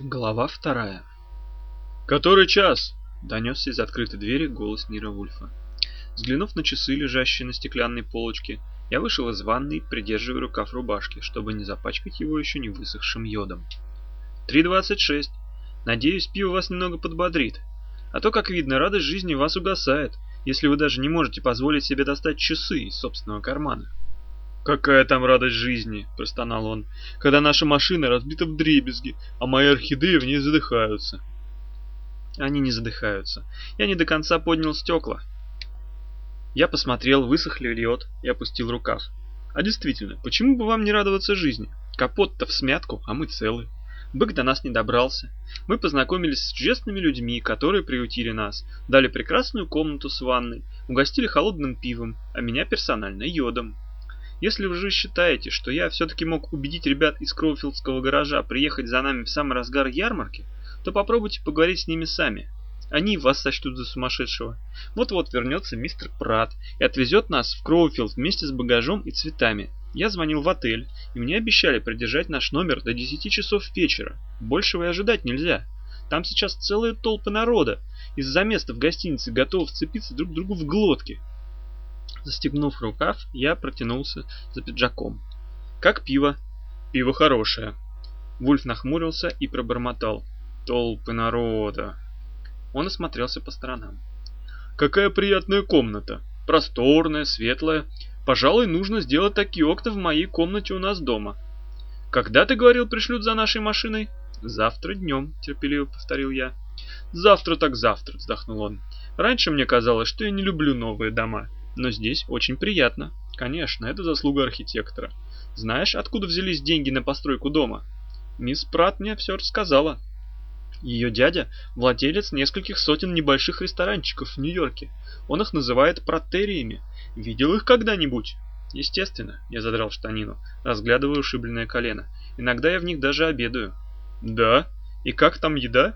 Глава вторая. «Который час?» — донесся из открытой двери голос Нира Вульфа. Взглянув на часы, лежащие на стеклянной полочке, я вышел из ванной, придерживая рукав рубашки, чтобы не запачкать его еще не высохшим йодом. «Три двадцать шесть. Надеюсь, пиво вас немного подбодрит. А то, как видно, радость жизни вас угасает, если вы даже не можете позволить себе достать часы из собственного кармана». «Какая там радость жизни!» – простонал он. «Когда наша машина разбита в дребезги, а мои орхидеи в ней задыхаются». Они не задыхаются. Я не до конца поднял стекла. Я посмотрел, высохли ли лед, и опустил рукав. А действительно, почему бы вам не радоваться жизни? Капот-то в смятку, а мы целы. Бык до нас не добрался. Мы познакомились с чудесными людьми, которые приютили нас, дали прекрасную комнату с ванной, угостили холодным пивом, а меня персонально йодом. Если вы же считаете, что я все-таки мог убедить ребят из Кроуфилдского гаража приехать за нами в самый разгар ярмарки, то попробуйте поговорить с ними сами. Они вас сочтут за сумасшедшего. Вот-вот вернется мистер Пратт и отвезет нас в Кроуфилд вместе с багажом и цветами. Я звонил в отель, и мне обещали придержать наш номер до 10 часов вечера. Большего и ожидать нельзя. Там сейчас целые толпы народа. Из-за места в гостинице готовы вцепиться друг другу в глотки. Застегнув рукав, я протянулся за пиджаком. «Как пиво?» «Пиво хорошее». Вульф нахмурился и пробормотал. «Толпы народа». Он осмотрелся по сторонам. «Какая приятная комната! Просторная, светлая. Пожалуй, нужно сделать такие окна в моей комнате у нас дома. Когда, ты говорил, пришлют за нашей машиной?» «Завтра днем», — терпеливо повторил я. «Завтра так завтра», — вздохнул он. «Раньше мне казалось, что я не люблю новые дома. Но здесь очень приятно. Конечно, это заслуга архитектора. Знаешь, откуда взялись деньги на постройку дома? Мисс Пратт мне все рассказала. Ее дядя – владелец нескольких сотен небольших ресторанчиков в Нью-Йорке. Он их называет протериями. Видел их когда-нибудь? Естественно, я задрал штанину, разглядывая ушибленное колено. Иногда я в них даже обедаю. Да? И как там еда?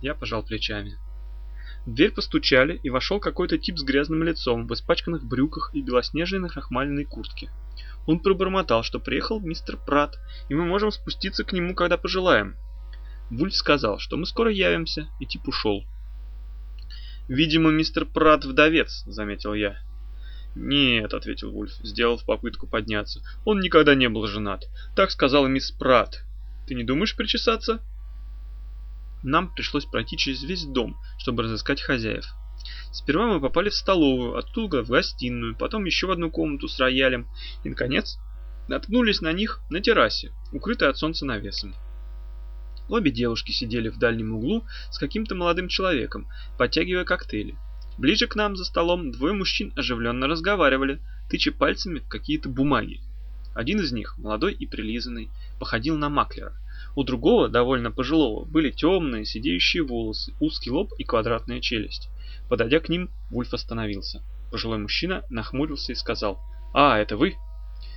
Я пожал плечами. В дверь постучали, и вошел какой-то тип с грязным лицом, в испачканных брюках и белоснежной нахмаленной куртке. Он пробормотал, что приехал мистер Пратт, и мы можем спуститься к нему, когда пожелаем. Вульф сказал, что мы скоро явимся, и тип ушел. «Видимо, мистер Пратт вдовец», — заметил я. «Нет», — ответил Вульф, сделав попытку подняться. «Он никогда не был женат. Так сказала мисс Пратт. Ты не думаешь причесаться?» Нам пришлось пройти через весь дом, чтобы разыскать хозяев. Сперва мы попали в столовую, оттуда в гостиную, потом еще в одну комнату с роялем и, наконец, наткнулись на них на террасе, укрытой от солнца навесом. Обе девушки сидели в дальнем углу с каким-то молодым человеком, подтягивая коктейли. Ближе к нам за столом двое мужчин оживленно разговаривали, тыча пальцами в какие-то бумаги. Один из них, молодой и прилизанный, походил на маклера. У другого, довольно пожилого, были темные, сидеющие волосы, узкий лоб и квадратная челюсть. Подойдя к ним, Вульф остановился. Пожилой мужчина нахмурился и сказал, «А, это вы?»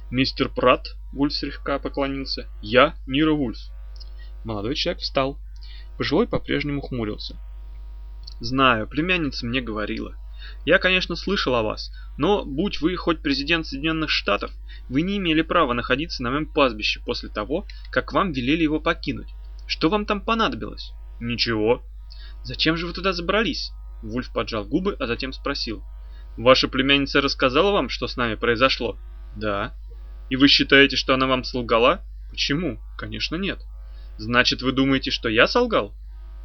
«Мистер Пратт», — Вульф слегка поклонился, — «я Нира Вульф». Молодой человек встал. Пожилой по-прежнему хмурился. «Знаю, племянница мне говорила. Я, конечно, слышал о вас, но, будь вы хоть президент Соединенных Штатов, вы не имели права находиться на моем пастбище после того, как вам велели его покинуть. Что вам там понадобилось? Ничего. Зачем же вы туда забрались? Вульф поджал губы, а затем спросил. Ваша племянница рассказала вам, что с нами произошло? Да. И вы считаете, что она вам солгала? Почему? Конечно, нет. Значит, вы думаете, что я солгал?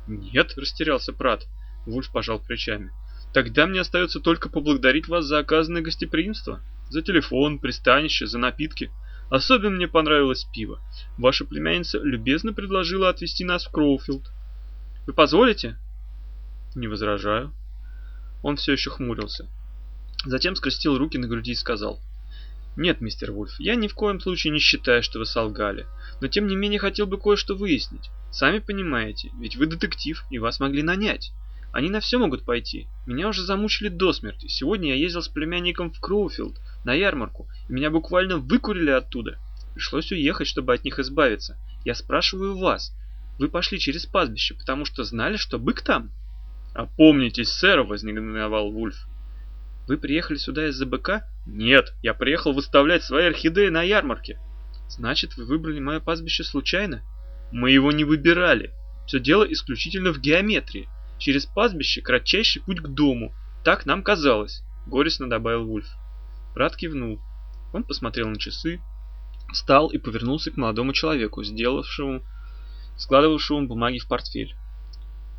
Нет, растерялся Прат. Вульф пожал плечами. Тогда мне остается только поблагодарить вас за оказанное гостеприимство. За телефон, пристанище, за напитки. Особенно мне понравилось пиво. Ваша племянница любезно предложила отвезти нас в Кроуфилд. Вы позволите? Не возражаю. Он все еще хмурился. Затем скрестил руки на груди и сказал. Нет, мистер Вульф, я ни в коем случае не считаю, что вы солгали. Но тем не менее хотел бы кое-что выяснить. Сами понимаете, ведь вы детектив, и вас могли нанять. Они на все могут пойти. Меня уже замучили до смерти. Сегодня я ездил с племянником в Кроуфилд на ярмарку, и меня буквально выкурили оттуда. Пришлось уехать, чтобы от них избавиться. Я спрашиваю вас. Вы пошли через пастбище, потому что знали, что бык там? Опомнитесь, сэр, вознегодовал Вульф. Вы приехали сюда из-за быка? Нет, я приехал выставлять свои орхидеи на ярмарке. Значит, вы выбрали мое пастбище случайно? Мы его не выбирали. Все дело исключительно в геометрии. Через пастбище кратчайший путь к дому. Так нам казалось, горестно добавил Вульф. Брат кивнул. Он посмотрел на часы, встал и повернулся к молодому человеку, сделавшему, складывавшему бумаги в портфель.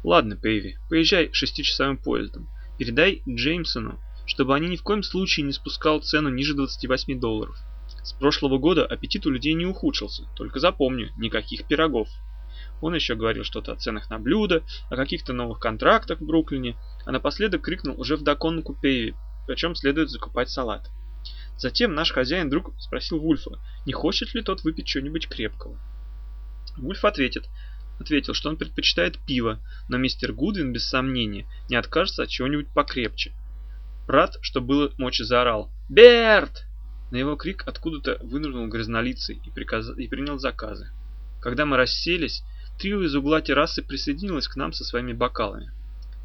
Ладно, Пейви, поезжай шестичасовым поездом. Передай Джеймсону, чтобы они ни в коем случае не спускал цену ниже 28 долларов. С прошлого года аппетит у людей не ухудшился, только запомни, никаких пирогов. Он еще говорил что-то о ценах на блюда, о каких-то новых контрактах в Бруклине, а напоследок крикнул уже вдогонку Пейви, причем следует закупать салат. Затем наш хозяин вдруг спросил Вульфа, не хочет ли тот выпить чего-нибудь крепкого. Вульф ответит, ответил, что он предпочитает пиво, но мистер Гудвин без сомнения не откажется от чего-нибудь покрепче. Брат, что было мочи, заорал «Берт!». На его крик откуда-то вынырнул грязнолицый и, приказ... и принял заказы. Когда мы расселись, трио из угла террасы присоединилось к нам со своими бокалами.